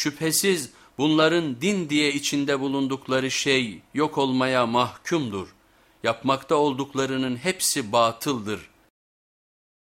Şüphesiz bunların din diye içinde bulundukları şey yok olmaya mahkumdur. Yapmakta olduklarının hepsi batıldır.